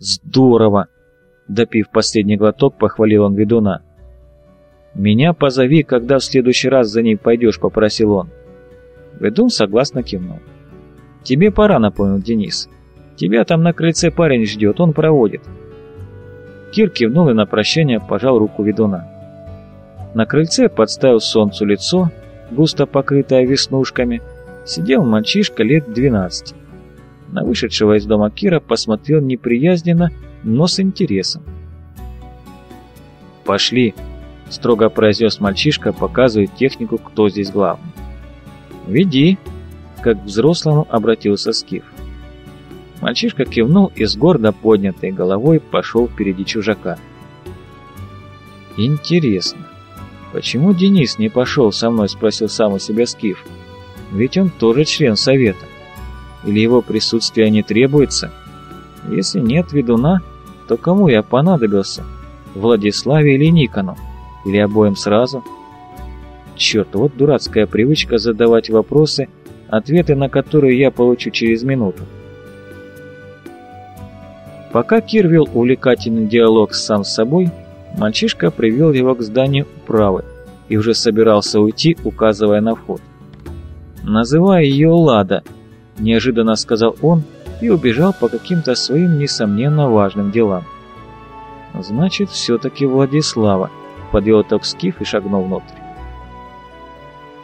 Здорово! Допив последний глоток, похвалил он ведуна. «Меня позови, когда в следующий раз за ней пойдешь», — попросил он. Ведун согласно кивнул. «Тебе пора», — напомнил Денис. «Тебя там на крыльце парень ждет, он проводит». Кир кивнул и на прощание пожал руку ведуна. На крыльце подставил солнцу лицо, густо покрытое веснушками, сидел мальчишка лет двенадцати. На вышедшего из дома Кира посмотрел неприязненно, но с интересом. «Пошли», — строго произнес мальчишка, показывая технику, кто здесь главный. «Веди», — как к взрослому обратился Скиф. Мальчишка кивнул и с гордо поднятой головой пошел впереди чужака. «Интересно, почему Денис не пошел со мной?» — спросил сам у себя Скиф. «Ведь он тоже член совета. Или его присутствие не требуется? Если нет ведуна, то кому я понадобился? Владиславе или Никону? Или обоим сразу?» Черт, вот дурацкая привычка задавать вопросы, ответы на которые я получу через минуту. Пока Кир вел увлекательный диалог сам с собой, мальчишка привел его к зданию управы и уже собирался уйти, указывая на вход. «Называй ее Лада», – неожиданно сказал он и убежал по каким-то своим несомненно важным делам. «Значит, все-таки Владислава», – подвел итог Скиф и шагнул внутрь.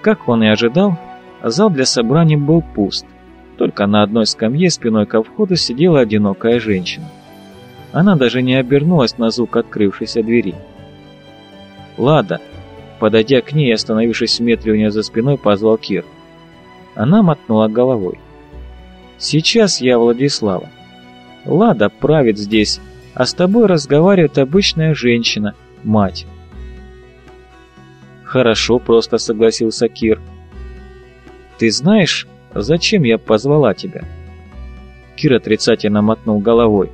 Как он и ожидал, зал для собраний был пуст. Только на одной скамье спиной ко входу сидела одинокая женщина. Она даже не обернулась на звук открывшейся двери. «Лада!» Подойдя к ней и остановившись в метре у нее за спиной, позвал Кир. Она мотнула головой. «Сейчас я Владислава. Лада правит здесь, а с тобой разговаривает обычная женщина, мать». «Хорошо», — просто согласился Кир. «Ты знаешь, зачем я позвала тебя?» Кир отрицательно мотнул головой.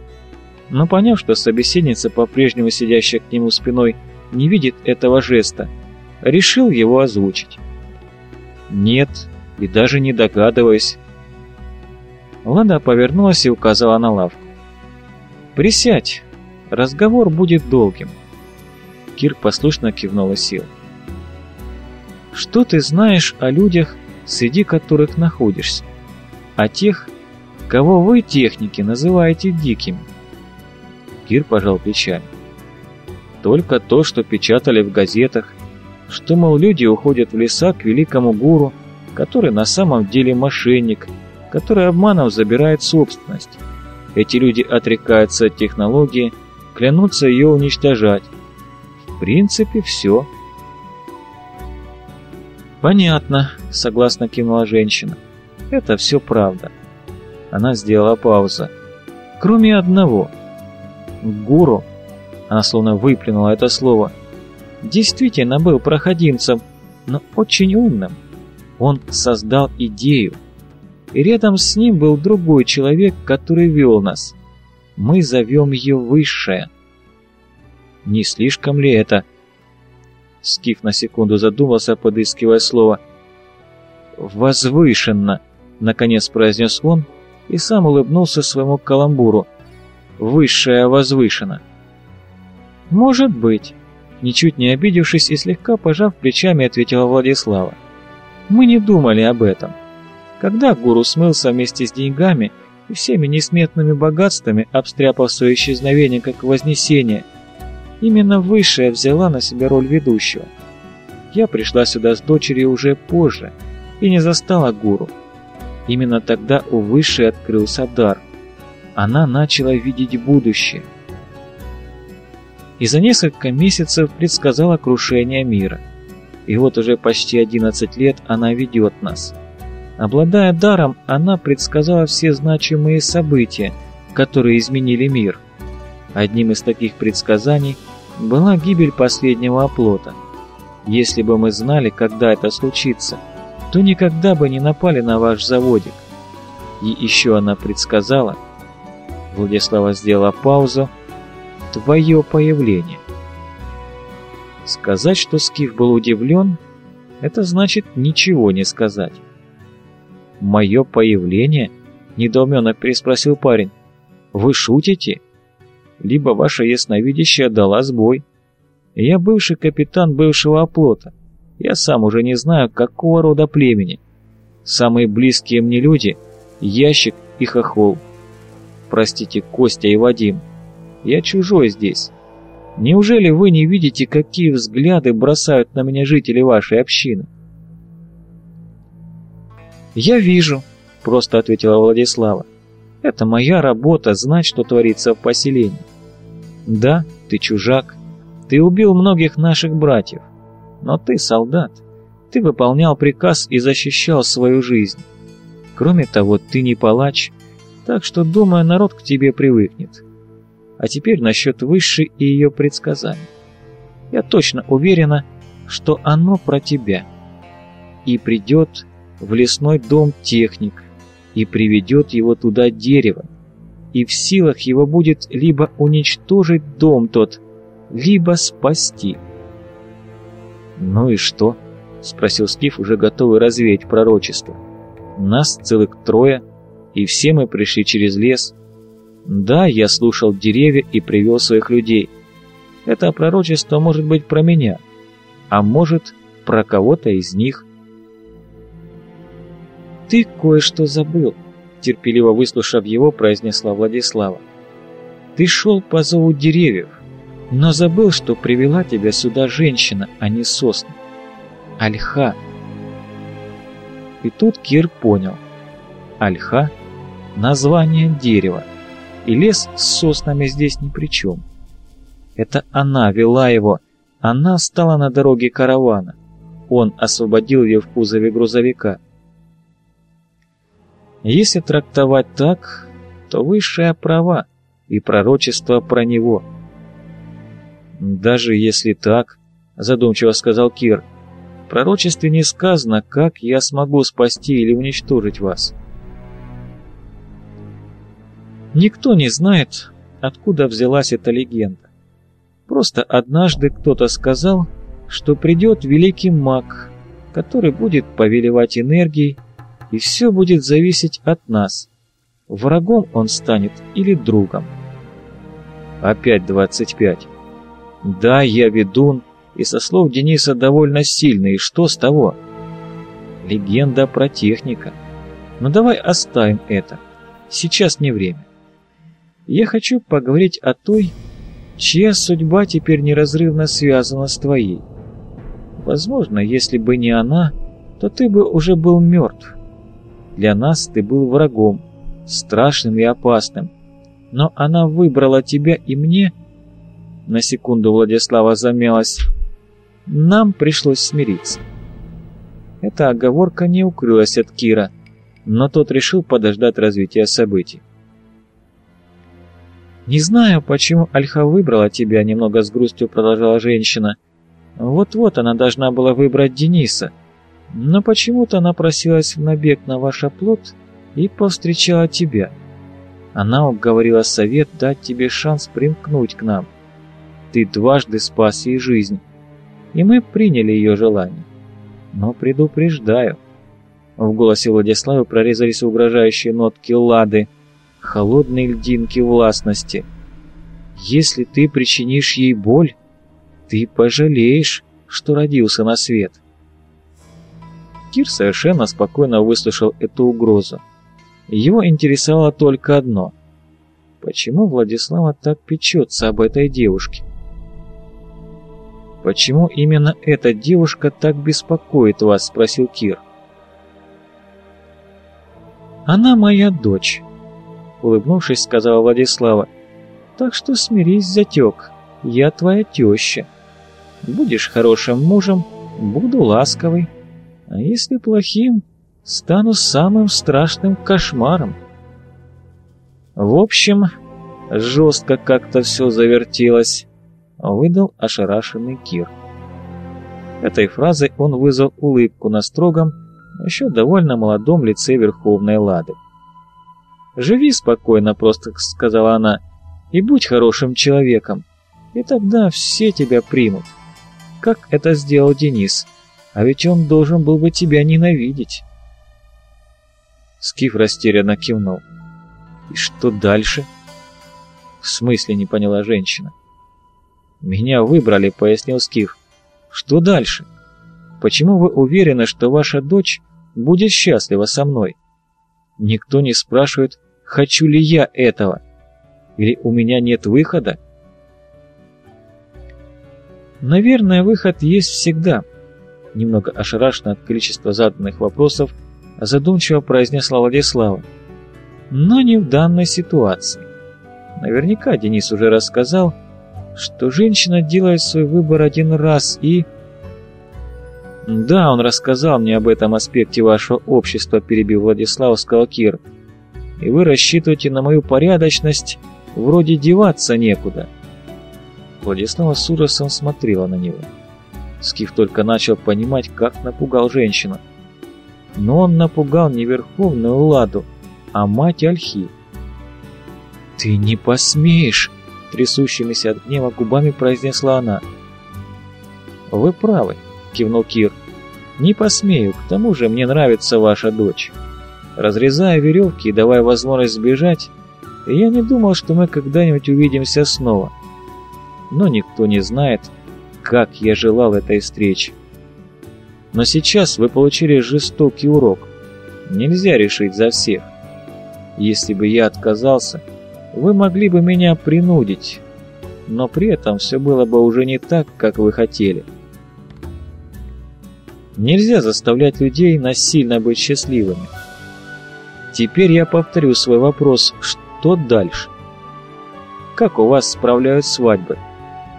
Но поняв, что собеседница, по-прежнему сидящая к нему спиной, не видит этого жеста, решил его озвучить. «Нет, и даже не догадываясь». Лада повернулась и указала на лавку. «Присядь, разговор будет долгим». Кир послушно кивнул и сел. Что ты знаешь о людях, среди которых находишься? О тех, кого вы, техники, называете дикими? Кир пожал плечами. Только то, что печатали в газетах, что, мол, люди уходят в леса к великому гуру, который на самом деле мошенник, который обманом забирает собственность. Эти люди отрекаются от технологии, клянутся ее уничтожать. В принципе, все. «Понятно», — согласно кивнула женщина. «Это все правда». Она сделала паузу. «Кроме одного. Гуру», — она словно выплюнула это слово, «действительно был проходимцем, но очень умным. Он создал идею. И рядом с ним был другой человек, который вел нас. Мы зовем ее Высшая». «Не слишком ли это?» Скиф на секунду задумался, подыскивая слово. «Возвышенно!» — наконец произнес он и сам улыбнулся своему каламбуру. «Высшая возвышена!» «Может быть!» Ничуть не обидевшись и слегка пожав плечами, ответила Владислава. «Мы не думали об этом. Когда гуру смылся вместе с деньгами и всеми несметными богатствами, обстряпав свое исчезновение как вознесение, Именно Высшая взяла на себя роль ведущего. Я пришла сюда с дочерью уже позже и не застала гуру. Именно тогда у Высшей открылся дар. Она начала видеть будущее. И за несколько месяцев предсказала крушение мира. И вот уже почти 11 лет она ведет нас. Обладая даром, она предсказала все значимые события, которые изменили мир. Одним из таких предсказаний – была гибель последнего оплота. Если бы мы знали, когда это случится, то никогда бы не напали на ваш заводик. И еще она предсказала, Владислава сделала паузу, твое появление. Сказать, что Скиф был удивлен, это значит ничего не сказать. «Мое появление?» — недоуменно переспросил парень. «Вы шутите? либо ваша ясновидящая дала сбой. Я бывший капитан бывшего оплота. Я сам уже не знаю, какого рода племени. Самые близкие мне люди — Ящик и Хохол. Простите, Костя и Вадим. Я чужой здесь. Неужели вы не видите, какие взгляды бросают на меня жители вашей общины? «Я вижу», — просто ответила Владислава. «Это моя работа знать, что творится в поселении. Да, ты чужак, ты убил многих наших братьев, но ты солдат, ты выполнял приказ и защищал свою жизнь. Кроме того, ты не палач, так что, думаю, народ к тебе привыкнет. А теперь насчет высшей и ее предсказаний. Я точно уверена, что оно про тебя. И придет в лесной дом техник и приведет его туда дерево, и в силах его будет либо уничтожить дом тот, либо спасти. «Ну и что?» — спросил Скиф, уже готовый развеять пророчество. «Нас целых трое, и все мы пришли через лес. Да, я слушал деревья и привел своих людей. Это пророчество может быть про меня, а может, про кого-то из них». «Ты кое-что забыл», — терпеливо выслушав его, произнесла Владислава. «Ты шел по зову деревьев, но забыл, что привела тебя сюда женщина, а не сосна. Альха». И тут Кир понял. Альха — название дерева, и лес с соснами здесь ни при чем. Это она вела его, она стала на дороге каравана. Он освободил ее в кузове грузовика — если трактовать так, то высшая права и пророчество про него. «Даже если так», — задумчиво сказал Кир, — «в пророчестве не сказано, как я смогу спасти или уничтожить вас». Никто не знает, откуда взялась эта легенда. Просто однажды кто-то сказал, что придет великий маг, который будет повелевать энергией, и все будет зависеть от нас. Врагом он станет или другом. Опять 25. Да, я ведун, и со слов Дениса довольно сильный, и что с того? Легенда про техника. Но давай оставим это. Сейчас не время. Я хочу поговорить о той, чья судьба теперь неразрывно связана с твоей. Возможно, если бы не она, то ты бы уже был мертв. Для нас ты был врагом, страшным и опасным. Но она выбрала тебя и мне...» На секунду Владислава замялась. «Нам пришлось смириться». Эта оговорка не укрылась от Кира, но тот решил подождать развития событий. «Не знаю, почему Альха выбрала тебя», — немного с грустью продолжала женщина. «Вот-вот она должна была выбрать Дениса, но почему-то она просилась в набег на ваш оплот и повстречала тебя. Она уговорила совет дать тебе шанс примкнуть к нам. Ты дважды спас ей жизнь, и мы приняли ее желание. Но предупреждаю. В голосе Владислава прорезались угрожающие нотки лады, холодные льдинки властности. Если ты причинишь ей боль, ты пожалеешь, что родился на свет. Кир совершенно спокойно выслушал эту угрозу. Его интересовало только одно. Почему Владислава так печется об этой девушке? «Почему именно эта девушка так беспокоит вас?» – спросил Кир. «Она моя дочь», – улыбнувшись, сказала Владислава. «Так что смирись, затек, я твоя теща. Будешь хорошим мужем, буду ласковой». А если плохим, стану самым страшным кошмаром. В общем, жестко как-то все завертелось, выдал ошарашенный Кир. Этой фразой он вызвал улыбку на строгом, еще довольно молодом лице Верховной Лады. «Живи спокойно», — просто сказала она, — «и будь хорошим человеком, и тогда все тебя примут, как это сделал Денис». А ведь он должен был бы тебя ненавидеть. Скиф растерянно кивнул. И что дальше? В смысле, не поняла женщина. «Меня выбрали», — пояснил Скиф. «Что дальше? Почему вы уверены, что ваша дочь будет счастлива со мной? Никто не спрашивает, хочу ли я этого. Или у меня нет выхода?» «Наверное, выход есть всегда», — немного ошарашенно от количества заданных вопросов, задумчиво произнесла Владислава. «Но не в данной ситуации. Наверняка Денис уже рассказал, что женщина делает свой выбор один раз и... «Да, он рассказал мне об этом аспекте вашего общества», — перебил Владислав Скалкир. «И вы рассчитываете на мою порядочность, вроде деваться некуда». Владислава с ужасом смотрела на него. Скиф только начал понимать, как напугал женщину. Но он напугал не Верховную Ладу, а мать Альхи. «Ты не посмеешь!» трясущимися от гнева губами произнесла она. «Вы правы», — кивнул Кир. «Не посмею, к тому же мне нравится ваша дочь. Разрезая веревки и давая возможность сбежать, я не думал, что мы когда-нибудь увидимся снова. Но никто не знает, как я желал этой встречи. Но сейчас вы получили жестокий урок. Нельзя решить за всех. Если бы я отказался, вы могли бы меня принудить, но при этом все было бы уже не так, как вы хотели. Нельзя заставлять людей насильно быть счастливыми. Теперь я повторю свой вопрос, что дальше? Как у вас справляют свадьбы?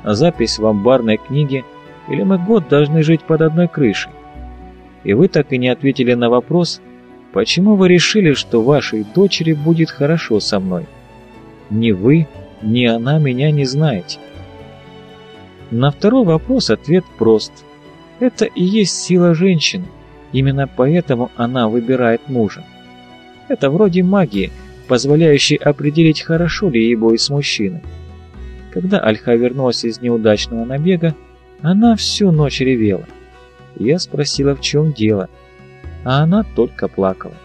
Запись в амбарной книге или мы год должны жить под одной крышей? И вы так и не ответили на вопрос, почему вы решили, что вашей дочери будет хорошо со мной? Ни вы, ни она меня не знаете. На второй вопрос ответ прост. Это и есть сила женщины. Именно поэтому она выбирает мужа. Это вроде магии, позволяющей определить, хорошо ли ей бой с мужчиной. Когда Альха вернулась из неудачного набега, она всю ночь ревела. Я спросила, в чем дело, а она только плакала.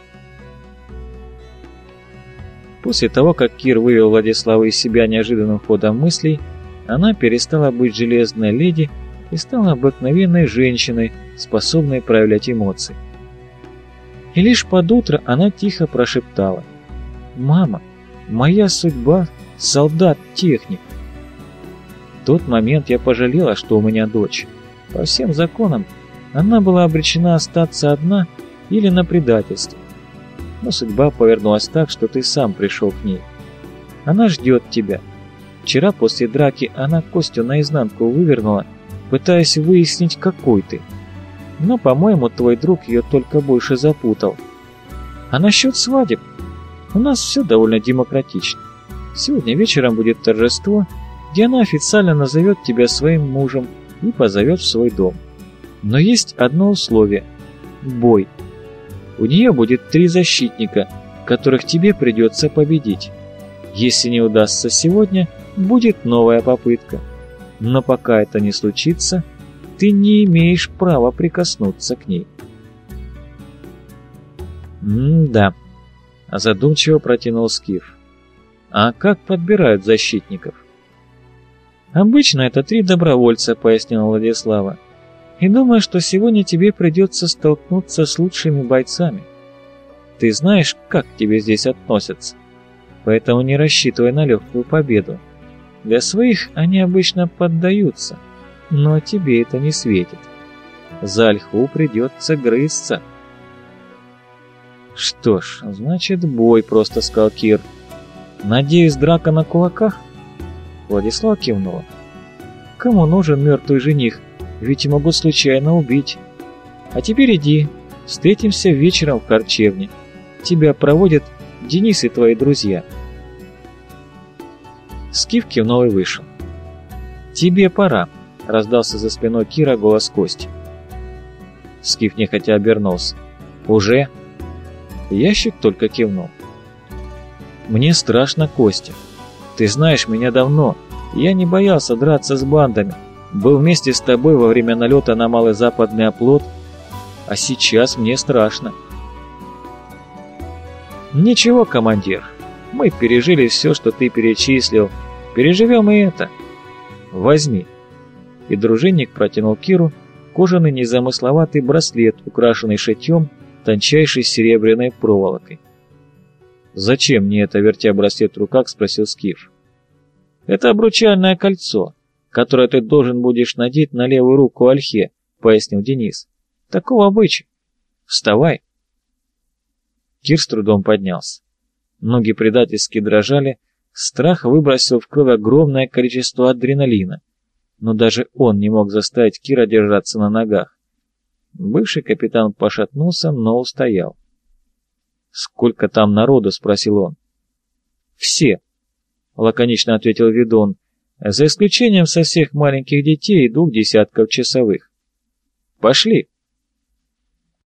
После того, как Кир вывел Владиславу из себя неожиданным ходом мыслей, она перестала быть железной леди и стала обыкновенной женщиной, способной проявлять эмоции. И лишь под утро она тихо прошептала «Мама, моя судьба — солдат-техник». Тот момент я пожалела, что у меня дочь. По всем законам она была обречена остаться одна или на предательство но судьба повернулась так, что ты сам пришел к ней. Она ждет тебя. Вчера после драки она Костю наизнанку вывернула, пытаясь выяснить, какой ты. Но, по-моему, твой друг ее только больше запутал. А насчет свадеб? У нас все довольно демократично. Сегодня вечером будет торжество, где она официально назовет тебя своим мужем и позовет в свой дом. Но есть одно условие – бой – у нее будет три защитника, которых тебе придется победить. Если не удастся сегодня, будет новая попытка. Но пока это не случится, ты не имеешь права прикоснуться к ней. «М-да», — задумчиво протянул Скиф. «А как подбирают защитников?» «Обычно это три добровольца», — пояснила Владислава и думаю, что сегодня тебе придется столкнуться с лучшими бойцами. Ты знаешь, как к тебе здесь относятся, поэтому не рассчитывай на легкую победу. Для своих они обычно поддаются, но тебе это не светит. За ольху придется грызться. Что ж, значит бой, просто сказал Кир. Надеюсь, драка на кулаках? Владислав кивнула. Кому нужен мертвый жених, ведь могут случайно убить. А теперь иди, встретимся вечером в харчевне. Тебя проводят Денис и твои друзья». Скиф кивнул и вышел. «Тебе пора», — раздался за спиной Кира голос Кости. Скиф нехотя обернулся. «Уже?» Ящик только кивнул. «Мне страшно, Костя. Ты знаешь меня давно. Я не боялся драться с бандами. Был вместе с тобой во время налета на малый западный оплот, а сейчас мне страшно. Ничего, командир, мы пережили все, что ты перечислил, Переживем и это. Возьми. И дружинник протянул Киру кожаный незамысловатый браслет, украшенный шитьем тончайшей серебряной проволокой. «Зачем мне это, вертя браслет в руках?» — спросил Скиф. «Это обручальное кольцо, которое ты должен будешь надеть на левую руку Альхе», — пояснил Денис. «Такого обычая. Вставай». Кир с трудом поднялся. Ноги предательски дрожали, страх выбросил в кровь огромное количество адреналина, но даже он не мог заставить Кира держаться на ногах. Бывший капитан пошатнулся, но устоял. «Сколько там народу?» — спросил он. «Все», — лаконично ответил Видон, «за исключением со всех маленьких детей и двух десятков часовых. Пошли».